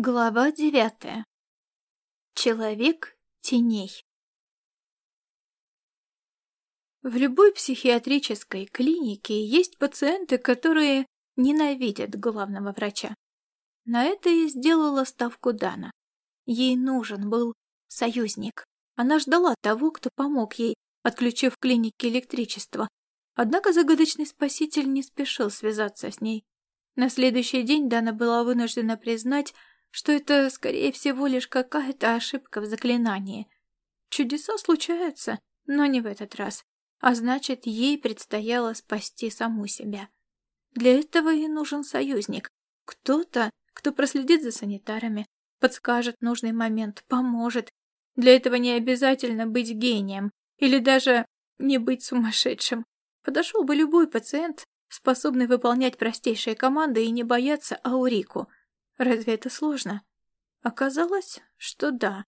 Глава девятая. Человек теней. В любой психиатрической клинике есть пациенты, которые ненавидят главного врача. На это и сделала ставку Дана. Ей нужен был союзник. Она ждала того, кто помог ей, отключив в клинике электричество. Однако загадочный спаситель не спешил связаться с ней. На следующий день Дана была вынуждена признать, что это, скорее всего, лишь какая-то ошибка в заклинании. Чудеса случаются, но не в этот раз, а значит, ей предстояло спасти саму себя. Для этого ей нужен союзник, кто-то, кто проследит за санитарами, подскажет нужный момент, поможет. Для этого не обязательно быть гением или даже не быть сумасшедшим. Подошел бы любой пациент, способный выполнять простейшие команды и не бояться Аурику – Разве это сложно? Оказалось, что да.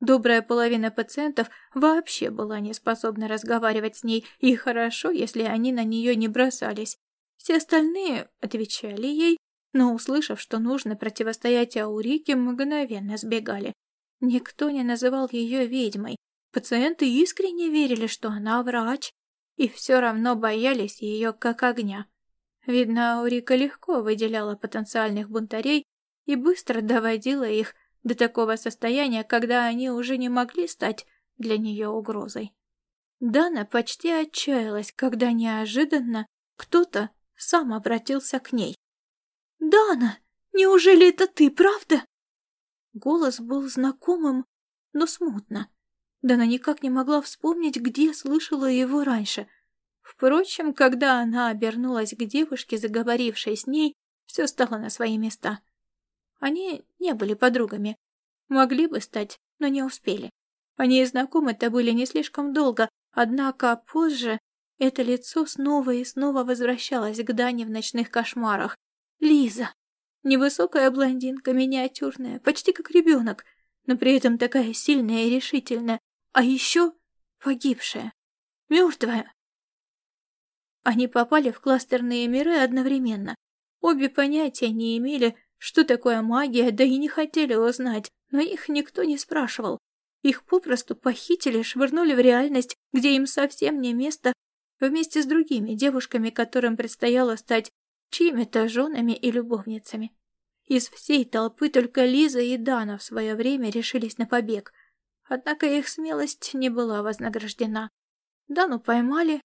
Добрая половина пациентов вообще была не способна разговаривать с ней, и хорошо, если они на нее не бросались. Все остальные отвечали ей, но, услышав, что нужно противостоять Аурике, мгновенно сбегали. Никто не называл ее ведьмой. Пациенты искренне верили, что она врач, и все равно боялись ее как огня. Видно, Аурика легко выделяла потенциальных бунтарей и быстро доводила их до такого состояния, когда они уже не могли стать для нее угрозой. Дана почти отчаялась, когда неожиданно кто-то сам обратился к ней. «Дана, неужели это ты, правда?» Голос был знакомым, но смутно. Дана никак не могла вспомнить, где слышала его раньше. Впрочем, когда она обернулась к девушке, заговорившей с ней, все стало на свои места. Они не были подругами. Могли бы стать, но не успели. Они и знакомы-то были не слишком долго, однако позже это лицо снова и снова возвращалось к Дане в ночных кошмарах. Лиза. Невысокая блондинка, миниатюрная, почти как ребенок, но при этом такая сильная и решительная, а еще погибшая, мертвая. Они попали в кластерные миры одновременно. Обе понятия не имели, что такое магия, да и не хотели узнать, но их никто не спрашивал. Их попросту похитили, швырнули в реальность, где им совсем не место, вместе с другими девушками, которым предстояло стать чьими-то женами и любовницами. Из всей толпы только Лиза и Дана в свое время решились на побег. Однако их смелость не была вознаграждена. Дану поймали,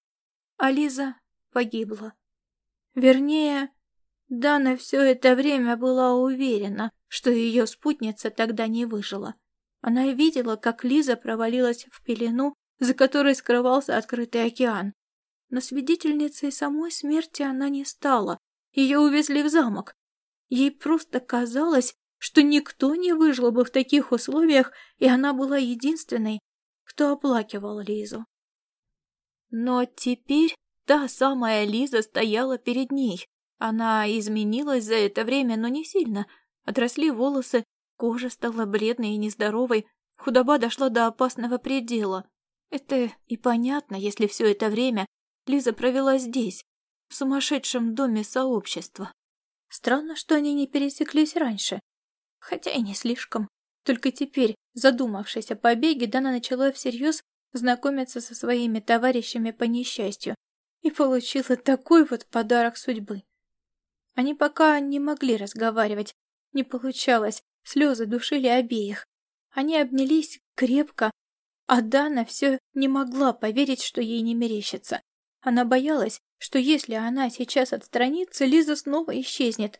а Лиза погибла. Вернее, Дана все это время была уверена, что ее спутница тогда не выжила. Она видела, как Лиза провалилась в пелену, за которой скрывался открытый океан. Но свидетельницей самой смерти она не стала. Ее увезли в замок. Ей просто казалось, что никто не выжил бы в таких условиях, и она была единственной, кто оплакивал Лизу. Но теперь та самая Лиза стояла перед ней, она изменилась за это время, но не сильно. Отросли волосы, кожа стала бледной и нездоровой, худоба дошла до опасного предела. Это и понятно, если все это время Лиза провела здесь, в сумасшедшем доме сообщества. Странно, что они не пересеклись раньше. Хотя и не слишком. Только теперь, задумавшись о побеге, Дана начала всерьез знакомиться со своими товарищами по несчастью и получила такой вот подарок судьбы. Они пока не могли разговаривать, не получалось, слезы душили обеих. Они обнялись крепко, а Дана все не могла поверить, что ей не мерещится. Она боялась, что если она сейчас отстранится, Лиза снова исчезнет.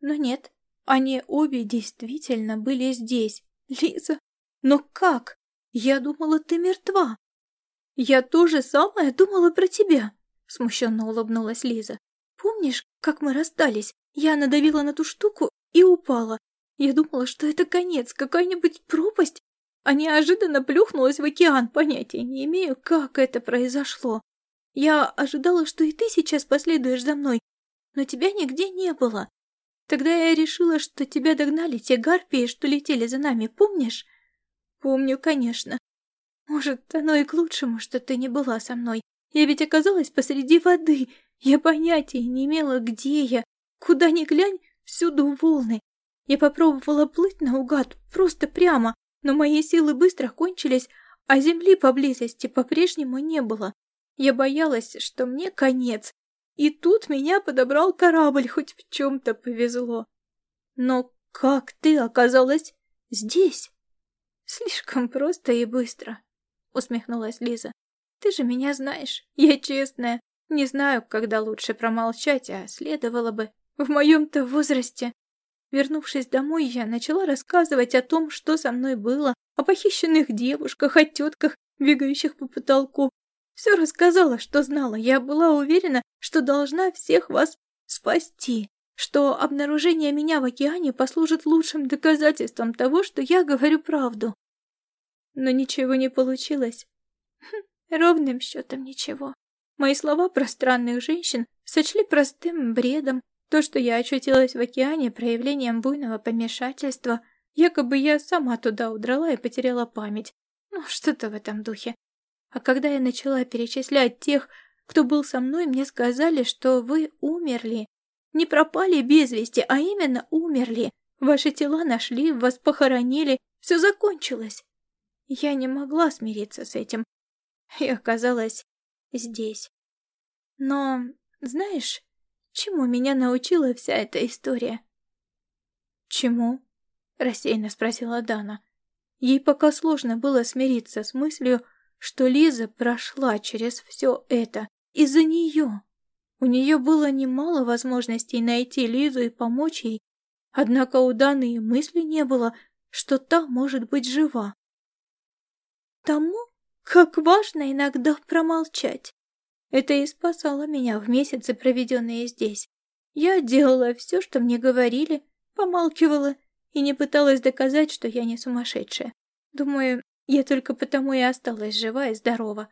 Но нет, они обе действительно были здесь. Лиза, но как? Я думала, ты мертва. Я тоже самое думала про тебя, смущенно улыбнулась Лиза. Помнишь, как мы расстались? Я надавила на ту штуку и упала. Я думала, что это конец, какая-нибудь пропасть, а неожиданно плюхнулась в океан. Понятия не имею, как это произошло. Я ожидала, что и ты сейчас последуешь за мной, но тебя нигде не было. Тогда я решила, что тебя догнали те гарпии, что летели за нами, помнишь? Помню, конечно. Может, оно и к лучшему, что ты не была со мной. Я ведь оказалась посреди воды, я понятия не имела, где я. Куда ни глянь, всюду волны. Я попробовала плыть наугад, просто прямо, но мои силы быстро кончились, а земли поблизости по-прежнему не было. Я боялась, что мне конец. И тут меня подобрал корабль, хоть в чем-то повезло. Но как ты оказалась здесь? Слишком просто и быстро, усмехнулась Лиза. Ты же меня знаешь, я честная. Не знаю, когда лучше промолчать, а следовало бы. В моем-то возрасте Вернувшись домой, я начала рассказывать о том, что со мной было, о похищенных девушках, о тетках, бегающих по потолку. Все рассказала, что знала. Я была уверена, что должна всех вас спасти, что обнаружение меня в океане послужит лучшим доказательством того, что я говорю правду. Но ничего не получилось. Хм, ровным счетом ничего. Мои слова про странных женщин сочли простым бредом, то, что я очутилась в океане проявлением буйного помешательства, якобы я сама туда удрала и потеряла память. Ну, что-то в этом духе. А когда я начала перечислять тех, кто был со мной, мне сказали, что вы умерли. Не пропали без вести, а именно умерли. Ваши тела нашли, вас похоронили, все закончилось. Я не могла смириться с этим и оказалась здесь. Но, знаешь, Чему меня научила вся эта история? Чему? Рассеянно спросила Дана. Ей пока сложно было смириться с мыслью, что Лиза прошла через все это из-за нее. У нее было немало возможностей найти Лизу и помочь ей, однако у Даны и мысли не было, что та может быть жива. Тому, как важно иногда промолчать. Это и спасало меня в месяцы, проведенные здесь. Я делала все, что мне говорили, помалкивала и не пыталась доказать, что я не сумасшедшая. Думаю, я только потому и осталась жива и здорова.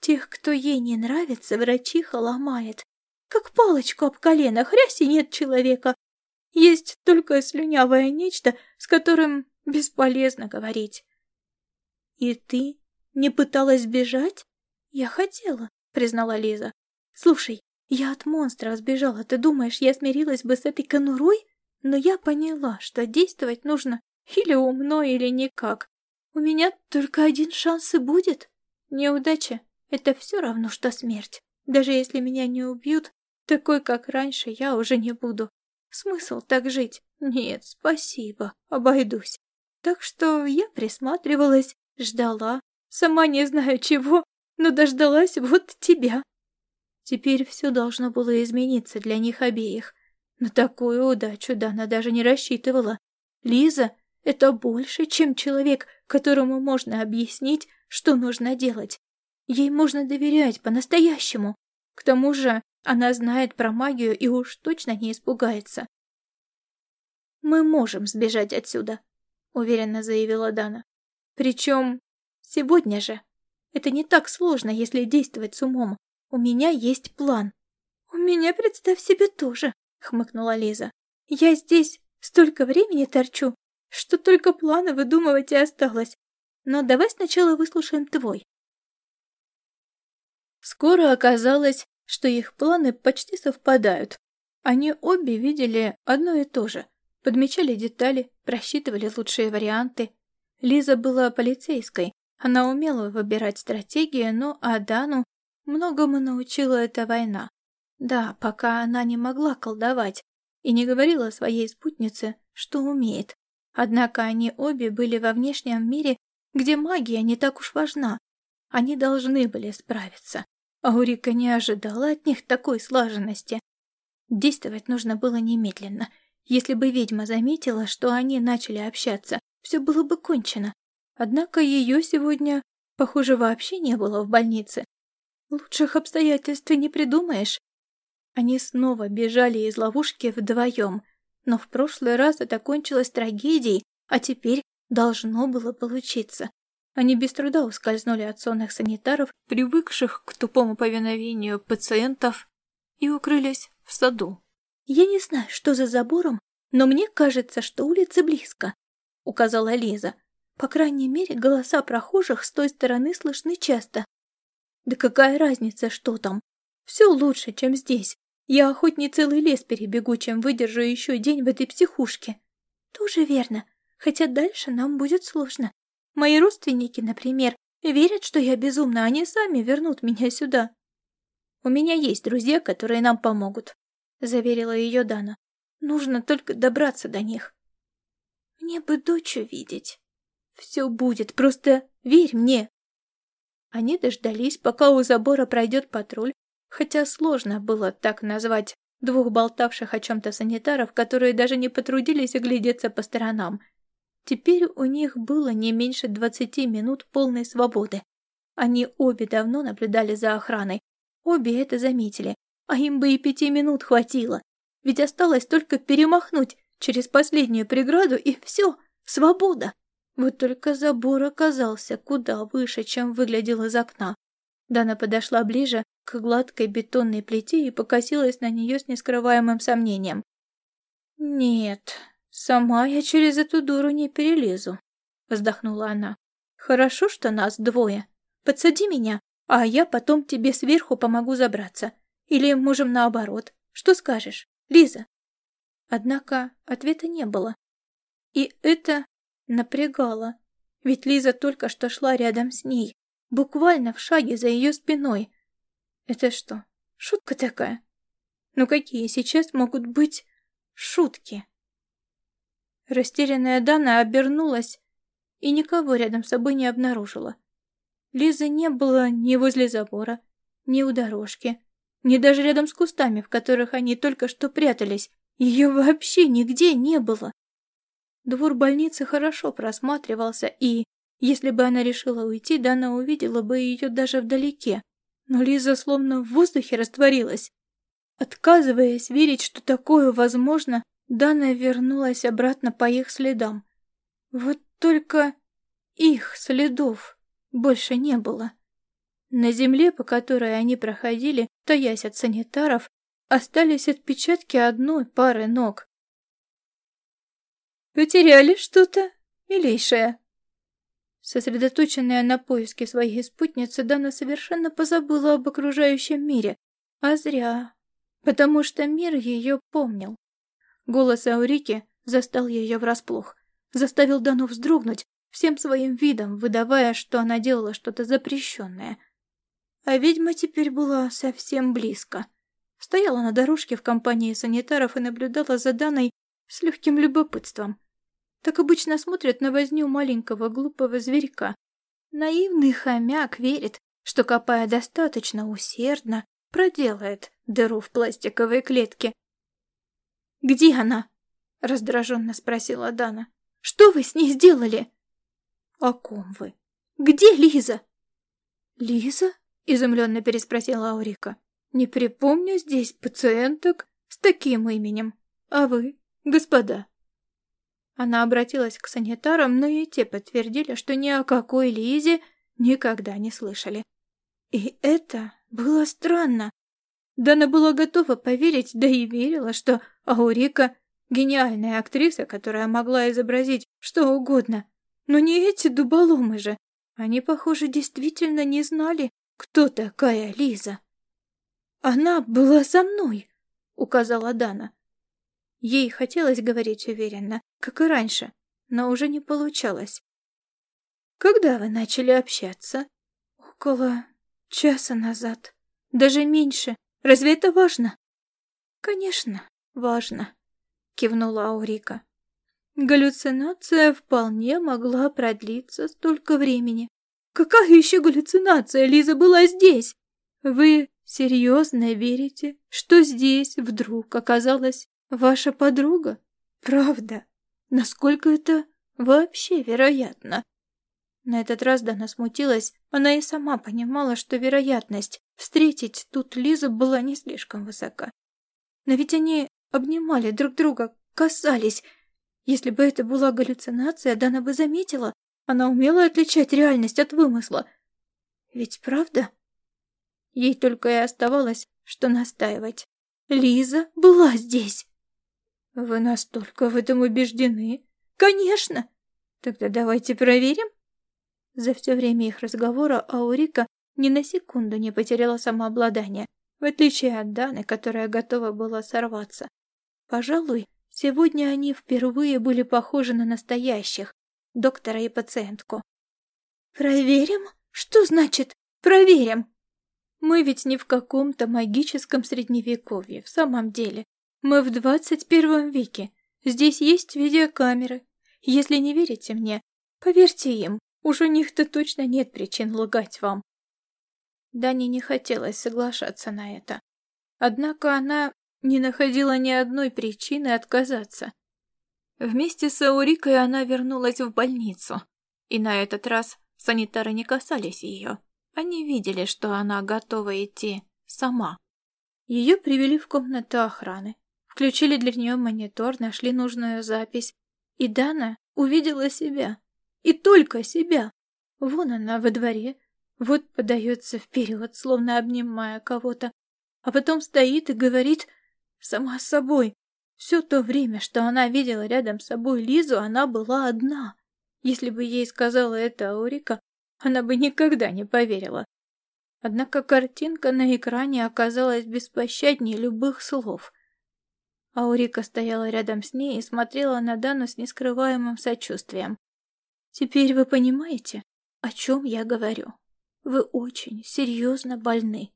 Тех, кто ей не нравится, врачиха ломает. Как палочку об колено, хрясь и нет человека. Есть только слюнявое нечто, с которым бесполезно говорить. И ты не пыталась бежать? Я хотела признала Лиза. «Слушай, я от монстра сбежала. Ты думаешь, я смирилась бы с этой конурой? Но я поняла, что действовать нужно или умно, или никак. У меня только один шанс и будет. Неудача — это все равно, что смерть. Даже если меня не убьют, такой, как раньше, я уже не буду. Смысл так жить? Нет, спасибо, обойдусь. Так что я присматривалась, ждала, сама не знаю чего, но дождалась вот тебя. Теперь все должно было измениться для них обеих. На такую удачу Дана даже не рассчитывала. Лиза — это больше, чем человек, которому можно объяснить, что нужно делать. Ей можно доверять по-настоящему. К тому же она знает про магию и уж точно не испугается. «Мы можем сбежать отсюда», — уверенно заявила Дана. «Причем сегодня же». Это не так сложно, если действовать с умом. У меня есть план. У меня, представь себе, тоже, хмыкнула Лиза. Я здесь столько времени торчу, что только планы выдумывать и осталось. Но давай сначала выслушаем твой. Скоро оказалось, что их планы почти совпадают. Они обе видели одно и то же. Подмечали детали, просчитывали лучшие варианты. Лиза была полицейской, она умела выбирать стратегии, но Адану многому научила эта война. Да, пока она не могла колдовать и не говорила своей спутнице, что умеет. Однако они обе были во внешнем мире, где магия не так уж важна. Они должны были справиться. Аурика не ожидала от них такой слаженности. Действовать нужно было немедленно. Если бы ведьма заметила, что они начали общаться, все было бы кончено. Однако ее сегодня, похоже, вообще не было в больнице. Лучших обстоятельств не придумаешь. Они снова бежали из ловушки вдвоем, но в прошлый раз это кончилось трагедией, а теперь должно было получиться. Они без труда ускользнули от сонных санитаров, привыкших к тупому повиновению пациентов, и укрылись в саду. «Я не знаю, что за забором, но мне кажется, что улицы близко», — указала Лиза. По крайней мере, голоса прохожих с той стороны слышны часто. Да какая разница, что там? Все лучше, чем здесь. Я хоть не целый лес перебегу, чем выдержу еще день в этой психушке. Тоже верно, хотя дальше нам будет сложно. Мои родственники, например, верят, что я безумна, они сами вернут меня сюда. У меня есть друзья, которые нам помогут, заверила ее Дана. Нужно только добраться до них. Мне бы дочь увидеть. Все будет, просто верь мне. Они дождались, пока у забора пройдет патруль, хотя сложно было так назвать двух болтавших о чем-то санитаров, которые даже не потрудились оглядеться по сторонам. Теперь у них было не меньше двадцати минут полной свободы. Они обе давно наблюдали за охраной, обе это заметили, а им бы и пяти минут хватило, ведь осталось только перемахнуть через последнюю преграду и все, свобода. Вот только забор оказался куда выше, чем выглядел из окна. Дана подошла ближе к гладкой бетонной плите и покосилась на нее с нескрываемым сомнением. «Нет, сама я через эту дуру не перелезу», — вздохнула она. «Хорошо, что нас двое. Подсади меня, а я потом тебе сверху помогу забраться. Или можем наоборот. Что скажешь, Лиза?» Однако ответа не было. И это напрягало, ведь Лиза только что шла рядом с ней, буквально в шаге за ее спиной. Это что, шутка такая? Ну какие сейчас могут быть шутки? Растерянная Дана обернулась и никого рядом с собой не обнаружила. Лизы не было ни возле забора, ни у дорожки, ни даже рядом с кустами, в которых они только что прятались. Ее вообще нигде не было. Двор больницы хорошо просматривался, и, если бы она решила уйти, Дана увидела бы ее даже вдалеке. Но Лиза словно в воздухе растворилась. Отказываясь верить, что такое возможно, Дана вернулась обратно по их следам. Вот только их следов больше не было. На земле, по которой они проходили, таясь от санитаров, остались отпечатки одной пары ног. «Потеряли что-то, милейшая?» Сосредоточенная на поиске своей спутницы, Дана совершенно позабыла об окружающем мире. А зря, потому что мир ее помнил. Голос Аурики застал ее врасплох, заставил Дану вздрогнуть, всем своим видом выдавая, что она делала что-то запрещенное. А ведьма теперь была совсем близко. Стояла на дорожке в компании санитаров и наблюдала за Даной с легким любопытством. Так обычно смотрят на возню маленького глупого зверька. Наивный хомяк верит, что, копая достаточно усердно, проделает дыру в пластиковой клетке. «Где она?» — раздраженно спросила Дана. «Что вы с ней сделали?» «О ком вы? Где Лиза?» «Лиза?» — изумленно переспросила Аурика. «Не припомню здесь пациенток с таким именем. А вы, господа?» Она обратилась к санитарам, но и те подтвердили, что ни о какой Лизе никогда не слышали. И это было странно. Дана была готова поверить, да и верила, что Аурика — гениальная актриса, которая могла изобразить что угодно. Но не эти дуболомы же. Они, похоже, действительно не знали, кто такая Лиза. «Она была со мной», — указала Дана. Ей хотелось говорить уверенно, как и раньше, но уже не получалось. «Когда вы начали общаться?» «Около часа назад. Даже меньше. Разве это важно?» «Конечно, важно», — кивнула Аурика. Галлюцинация вполне могла продлиться столько времени. Какая еще галлюцинация? Лиза была здесь. Вы серьезно верите, что здесь вдруг оказалась Ваша подруга? Правда? Насколько это вообще вероятно? На этот раз Дана смутилась. Она и сама понимала, что вероятность встретить тут Лизу была не слишком высока. Но ведь они обнимали друг друга, касались. Если бы это была галлюцинация, Дана бы заметила. Она умела отличать реальность от вымысла. Ведь правда? Ей только и оставалось, что настаивать. Лиза была здесь. Вы настолько в этом убеждены? Конечно! Тогда давайте проверим. За все время их разговора Аурика ни на секунду не потеряла самообладание, в отличие от Даны, которая готова была сорваться. Пожалуй, Сегодня они впервые были похожи на настоящих, доктора и пациентку. «Проверим? Что значит «проверим»?» Мы ведь не в каком-то магическом средневековье, в самом деле. Мы в двадцать первом веке. Здесь есть видеокамеры. Если не верите мне, поверьте им, уж у них-то точно нет причин лгать вам. Дане не хотелось соглашаться на это. Однако она не находила ни одной причины отказаться. Вместе с Аурикой она вернулась в больницу, и на этот раз санитары не касались ее. Они видели, что она готова идти сама. Ее привели в комнату охраны, включили для нее монитор, нашли нужную запись, и Дана увидела себя. И только себя. Вон она во дворе, вот подается вперед, словно обнимая кого-то, а потом стоит и говорит сама с собой. Все то время, что она видела рядом с собой Лизу, она была одна. Если бы ей сказала это Аурика, она бы никогда не поверила. Однако картинка на экране оказалась беспощаднее любых слов. Аурика стояла рядом с ней и смотрела на Дану с нескрываемым сочувствием. «Теперь вы понимаете, о чем я говорю? Вы очень серьезно больны.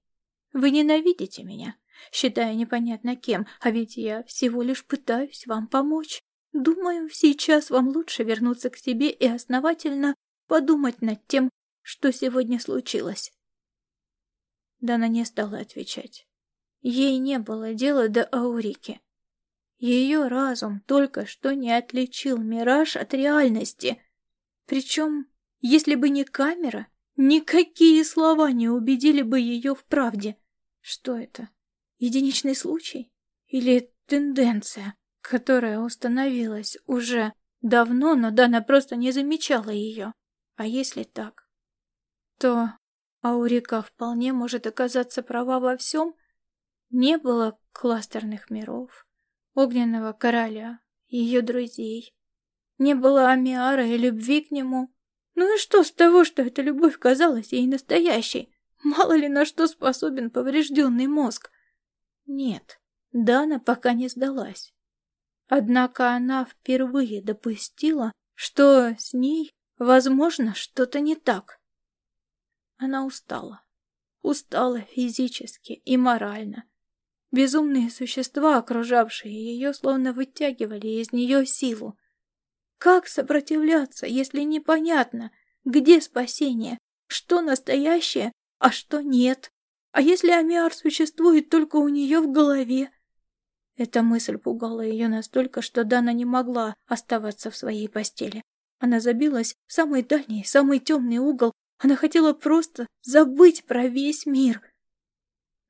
Вы ненавидите меня, считая непонятно кем, а ведь я всего лишь пытаюсь вам помочь. Думаю, сейчас вам лучше вернуться к себе и основательно подумать над тем, что сегодня случилось. Дана не стала отвечать. Ей не было дела до Аурики. Ее разум только что не отличил мираж от реальности. Причем, если бы не камера, никакие слова не убедили бы ее в правде. Что это? Единичный случай? Или тенденция, которая установилась уже давно, но Дана просто не замечала ее? А если так, то Аурика вполне может оказаться права во всем. Не было кластерных миров, огненного короля, ее друзей. Не было Амиара и любви к нему. Ну и что с того, что эта любовь казалась ей настоящей? Мало ли на что способен поврежденный мозг. Нет, Дана пока не сдалась. Однако она впервые допустила, что с ней Возможно, что-то не так. Она устала. Устала физически и морально. Безумные существа, окружавшие ее, словно вытягивали из нее силу. Как сопротивляться, если непонятно, где спасение, что настоящее, а что нет? А если Амиар существует только у нее в голове? Эта мысль пугала ее настолько, что Дана не могла оставаться в своей постели. Она забилась в самый дальний, самый темный угол. Она хотела просто забыть про весь мир.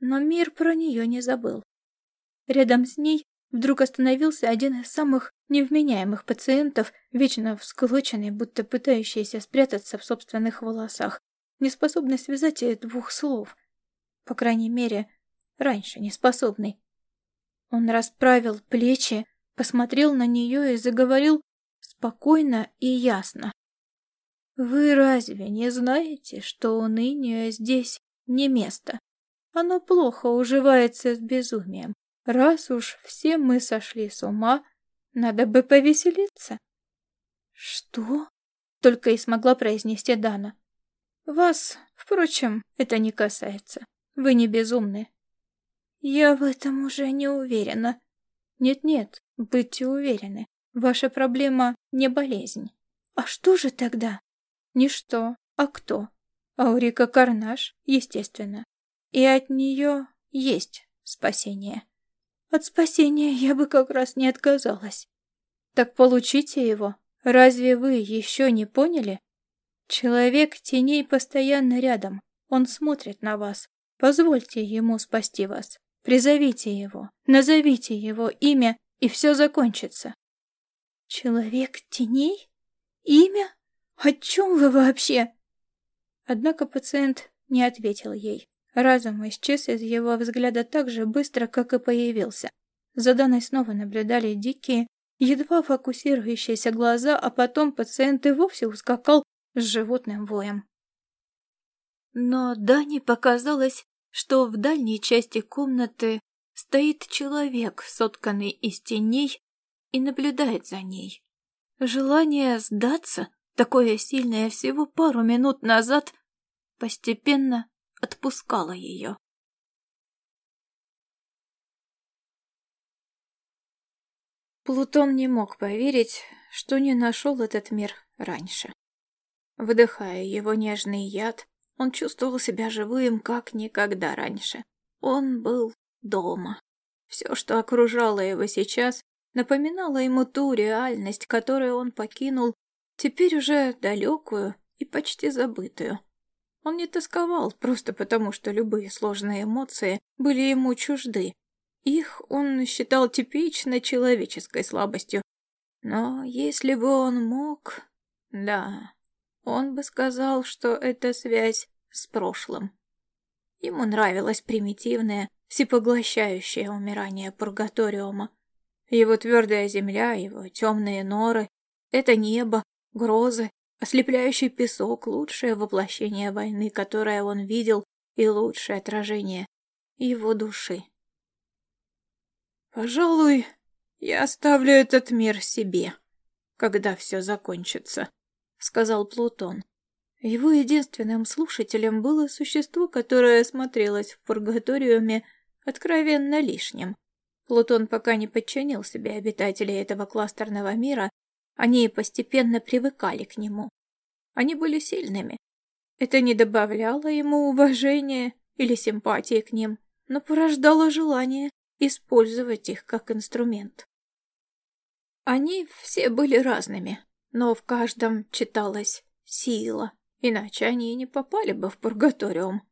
Но мир про нее не забыл. Рядом с ней вдруг остановился один из самых невменяемых пациентов, вечно всколоченный, будто пытающийся спрятаться в собственных волосах, неспособный связать двух слов. По крайней мере, раньше неспособный. Он расправил плечи, посмотрел на нее и заговорил спокойно и ясно. Вы разве не знаете, что уныние здесь не место? Оно плохо уживается с безумием. Раз уж все мы сошли с ума, надо бы повеселиться. Что? Только и смогла произнести Дана. Вас, впрочем, это не касается. Вы не безумны. Я в этом уже не уверена. Нет-нет, будьте уверены. Ваша проблема не болезнь. А что же тогда? Не что, а кто? Аурика Карнаш, естественно. И от нее есть спасение. От спасения я бы как раз не отказалась. Так получите его. Разве вы еще не поняли? Человек теней постоянно рядом. Он смотрит на вас. Позвольте ему спасти вас. Призовите его, назовите его имя, и все закончится. Человек теней? Имя? О чем вы вообще? Однако пациент не ответил ей. Разум исчез из его взгляда так же быстро, как и появился. За Даной снова наблюдали дикие, едва фокусирующиеся глаза, а потом пациент и вовсе ускакал с животным воем. Но Дане показалось, что в дальней части комнаты стоит человек, сотканный из теней и наблюдает за ней. Желание сдаться, такое сильное всего пару минут назад, постепенно отпускало ее. Плутон не мог поверить, что не нашел этот мир раньше. Вдыхая его нежный яд, он чувствовал себя живым, как никогда раньше. Он был дома. Все, что окружало его сейчас, напоминало ему ту реальность, которую он покинул, теперь уже далекую и почти забытую. Он не тосковал просто потому, что любые сложные эмоции были ему чужды. Их он считал типично человеческой слабостью. Но если бы он мог... Да, он бы сказал, что это связь с прошлым. Ему нравилось примитивное, всепоглощающее умирание пургаториума. Его твердая земля, его темные норы, это небо, грозы, ослепляющий песок — лучшее воплощение войны, которое он видел, и лучшее отражение его души. «Пожалуй, я оставлю этот мир себе, когда все закончится», — сказал Плутон. Его единственным слушателем было существо, которое смотрелось в пургаториуме откровенно лишним. Плутон пока не подчинил себе обитателей этого кластерного мира, они постепенно привыкали к нему. Они были сильными. Это не добавляло ему уважения или симпатии к ним, но порождало желание использовать их как инструмент. Они все были разными, но в каждом читалась сила. Иначе они и не попали бы в пургаториум.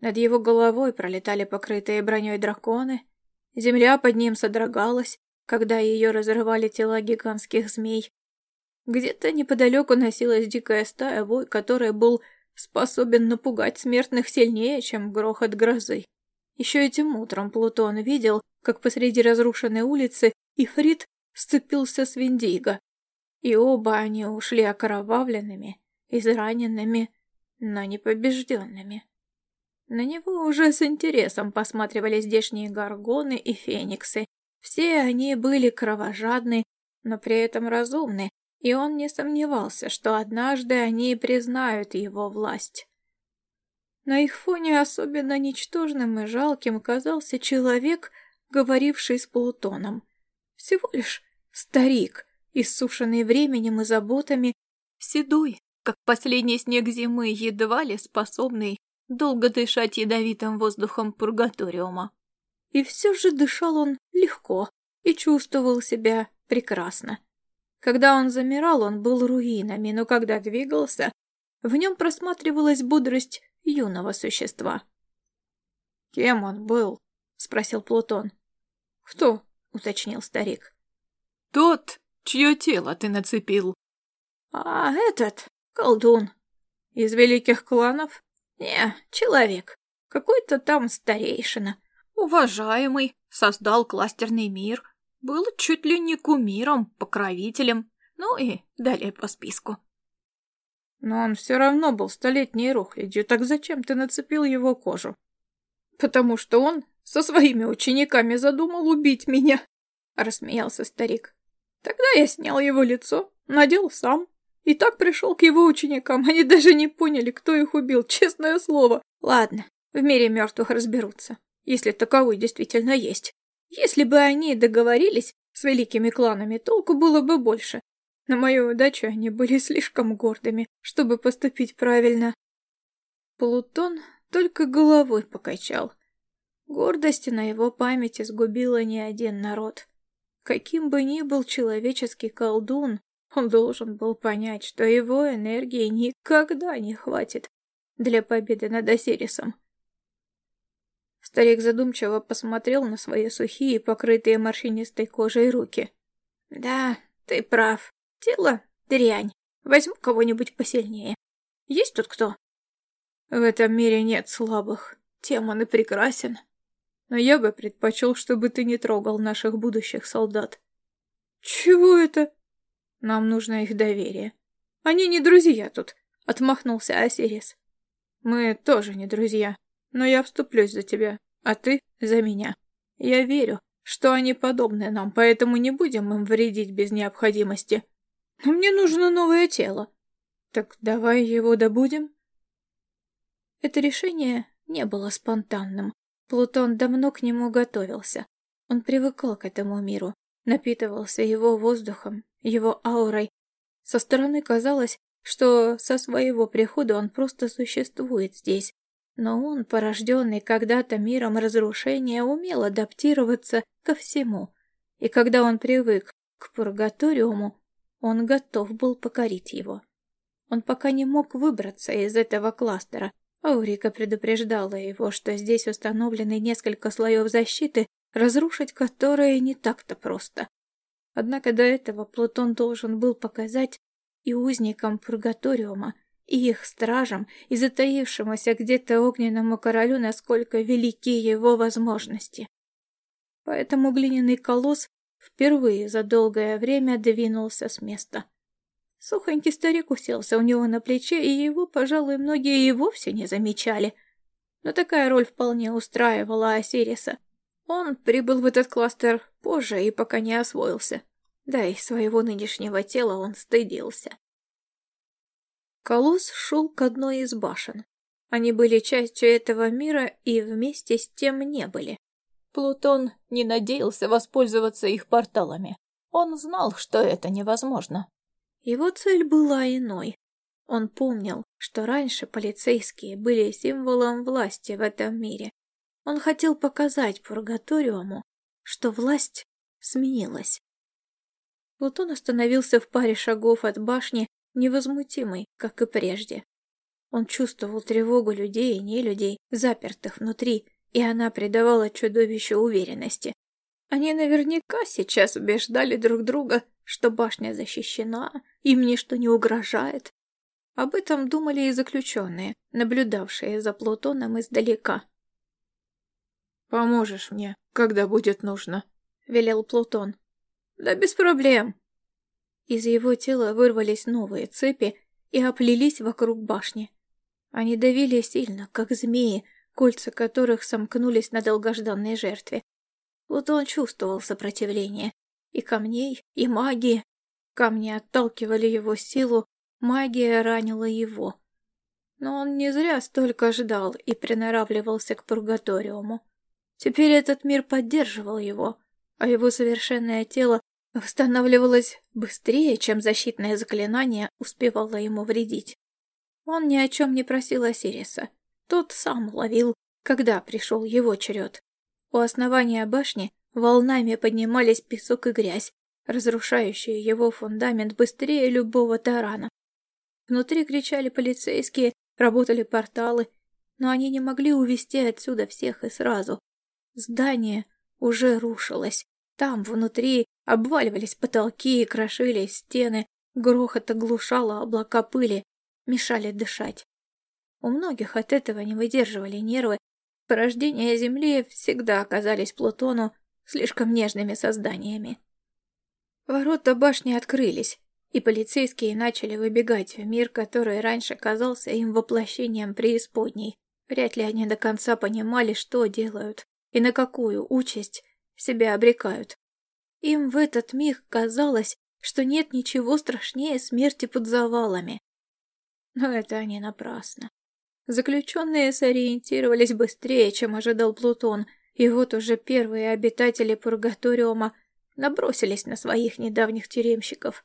Над его головой пролетали покрытые броней драконы. Земля под ним содрогалась, когда ее разрывали тела гигантских змей. Где-то неподалеку носилась дикая стая вой, который был способен напугать смертных сильнее, чем грохот грозы. Еще этим утром Плутон видел, как посреди разрушенной улицы Ифрит сцепился с Виндиго. И оба они ушли окровавленными израненными, но не побежденными. На него уже с интересом посматривали здешние горгоны и фениксы. Все они были кровожадны, но при этом разумны, и он не сомневался, что однажды они признают его власть. На их фоне особенно ничтожным и жалким казался человек, говоривший с Плутоном. Всего лишь старик, иссушенный временем и заботами, седой, как последний снег зимы, едва ли способный долго дышать ядовитым воздухом пургаториума. И все же дышал он легко и чувствовал себя прекрасно. Когда он замирал, он был руинами, но когда двигался, в нем просматривалась бодрость юного существа. «Кем он был?» — спросил Плутон. «Кто?» — уточнил старик. «Тот, чье тело ты нацепил». «А этот, Колдун. Из великих кланов? Не, человек. Какой-то там старейшина. Уважаемый, создал кластерный мир. Был чуть ли не кумиром, покровителем. Ну и далее по списку. Но он все равно был столетней рухлядью, так зачем ты нацепил его кожу? Потому что он со своими учениками задумал убить меня, рассмеялся старик. Тогда я снял его лицо, надел сам, и так пришел к его ученикам, они даже не поняли, кто их убил, честное слово. Ладно, в мире мертвых разберутся, если таковой действительно есть. Если бы они договорились с великими кланами, толку было бы больше. На мою удачу они были слишком гордыми, чтобы поступить правильно. Плутон только головой покачал. Гордости на его памяти сгубила не один народ. Каким бы ни был человеческий колдун, он должен был понять, что его энергии никогда не хватит для победы над Осирисом. Старик задумчиво посмотрел на свои сухие, покрытые морщинистой кожей руки. «Да, ты прав. Тело — дрянь. Возьму кого-нибудь посильнее. Есть тут кто?» «В этом мире нет слабых. Тем он и прекрасен. Но я бы предпочел, чтобы ты не трогал наших будущих солдат». «Чего это?» Нам нужно их доверие. Они не друзья тут, отмахнулся Осирис. Мы тоже не друзья, но я вступлюсь за тебя, а ты за меня. Я верю, что они подобны нам, поэтому не будем им вредить без необходимости. Но мне нужно новое тело. Так давай его добудем. Это решение не было спонтанным. Плутон давно к нему готовился. Он привыкал к этому миру, напитывался его воздухом, его аурой. Со стороны казалось, что со своего прихода он просто существует здесь. Но он, порожденный когда-то миром разрушения, умел адаптироваться ко всему. И когда он привык к пургаториуму, он готов был покорить его. Он пока не мог выбраться из этого кластера. Аурика предупреждала его, что здесь установлены несколько слоев защиты, разрушить которые не так-то просто. Однако до этого Плутон должен был показать и узникам Пургаториума, и их стражам, и затаившемуся где-то огненному королю, насколько велики его возможности. Поэтому глиняный колосс впервые за долгое время двинулся с места. Сухонький старик уселся у него на плече, и его, пожалуй, многие и вовсе не замечали. Но такая роль вполне устраивала Осириса. Он прибыл в этот кластер позже и пока не освоился. Да и своего нынешнего тела он стыдился. Колосс шел к одной из башен. Они были частью этого мира и вместе с тем не были. Плутон не надеялся воспользоваться их порталами. Он знал, что это невозможно. Его цель была иной. Он помнил, что раньше полицейские были символом власти в этом мире. Он хотел показать Пургаториуму, что власть сменилась. Плутон остановился в паре шагов от башни, невозмутимый, как и прежде. Он чувствовал тревогу людей и нелюдей, запертых внутри, и она придавала чудовищу уверенности. Они наверняка сейчас убеждали друг друга, что башня защищена, им ничто не угрожает. Об этом думали и заключенные, наблюдавшие за Плутоном издалека. «Поможешь мне, когда будет нужно», — велел Плутон. Да без проблем. Из его тела вырвались новые цепи и оплелись вокруг башни. Они давили сильно, как змеи, кольца которых сомкнулись на долгожданной жертве. Вот он чувствовал сопротивление. И камней, и магии. Камни отталкивали его силу, магия ранила его. Но он не зря столько ждал и приноравливался к пургаториуму. Теперь этот мир поддерживал его, а его совершенное тело восстанавливалось быстрее, чем защитное заклинание успевало ему вредить. Он ни о чем не просил Осириса. Тот сам ловил, когда пришел его черед. У основания башни волнами поднимались песок и грязь, разрушающие его фундамент быстрее любого тарана. Внутри кричали полицейские, работали порталы, но они не могли увести отсюда всех и сразу. Здание уже рушилось. Там, внутри, обваливались потолки и крошились стены, грохот оглушало облака пыли, мешали дышать. У многих от этого не выдерживали нервы, порождения Земли всегда оказались Плутону слишком нежными созданиями. Ворота башни открылись, и полицейские начали выбегать в мир, который раньше казался им воплощением преисподней. Вряд ли они до конца понимали, что делают и на какую участь себя обрекают. Им в этот миг казалось, что нет ничего страшнее смерти под завалами. Но это они напрасно. Заключенные сориентировались быстрее, чем ожидал Плутон, и вот уже первые обитатели Пургаториума набросились на своих недавних тюремщиков.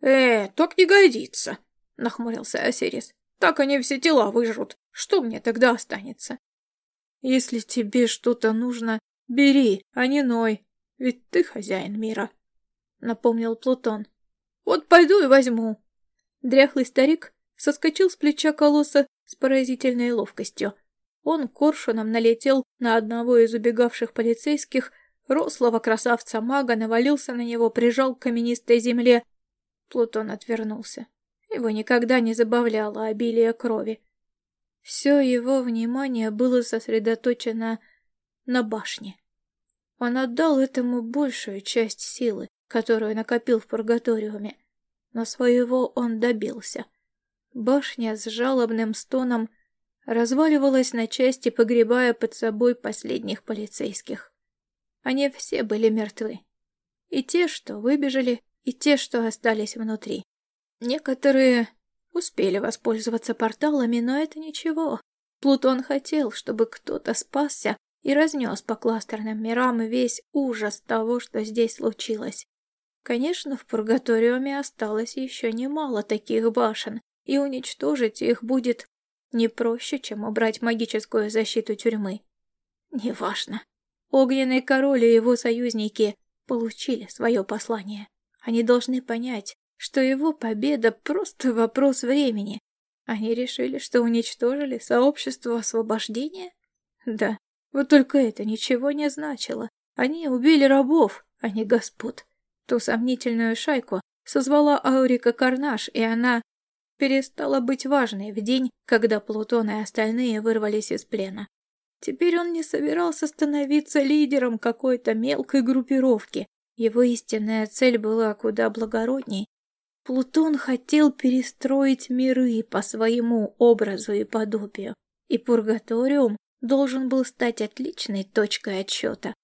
«Э, так не годится», — нахмурился Осирис. «Так они все тела выжрут. Что мне тогда останется?» «Если тебе что-то нужно, «Бери, а не ной, ведь ты хозяин мира», — напомнил Плутон. «Вот пойду и возьму». Дряхлый старик соскочил с плеча колосса с поразительной ловкостью. Он коршуном налетел на одного из убегавших полицейских, рослого красавца-мага навалился на него, прижал к каменистой земле. Плутон отвернулся. Его никогда не забавляло обилие крови. Все его внимание было сосредоточено на башне. Он отдал этому большую часть силы, которую накопил в пургаториуме, но своего он добился. Башня с жалобным стоном разваливалась на части, погребая под собой последних полицейских. Они все были мертвы. И те, что выбежали, и те, что остались внутри. Некоторые успели воспользоваться порталами, но это ничего. Плутон хотел, чтобы кто-то спасся и разнес по кластерным мирам весь ужас того, что здесь случилось. Конечно, в Пургаториуме осталось еще немало таких башен, и уничтожить их будет не проще, чем убрать магическую защиту тюрьмы. Неважно. Огненный король и его союзники получили свое послание. Они должны понять, что его победа просто вопрос времени. Они решили, что уничтожили сообщество освобождения? Да, вот только это ничего не значило. Они убили рабов, а не господ. Ту сомнительную шайку созвала Аурика Карнаш, и она перестала быть важной в день, когда Плутон и остальные вырвались из плена. Теперь он не собирался становиться лидером какой-то мелкой группировки. Его истинная цель была куда благородней. Плутон хотел перестроить миры по своему образу и подобию, и Пургаториум должен был стать отличной точкой отсчета.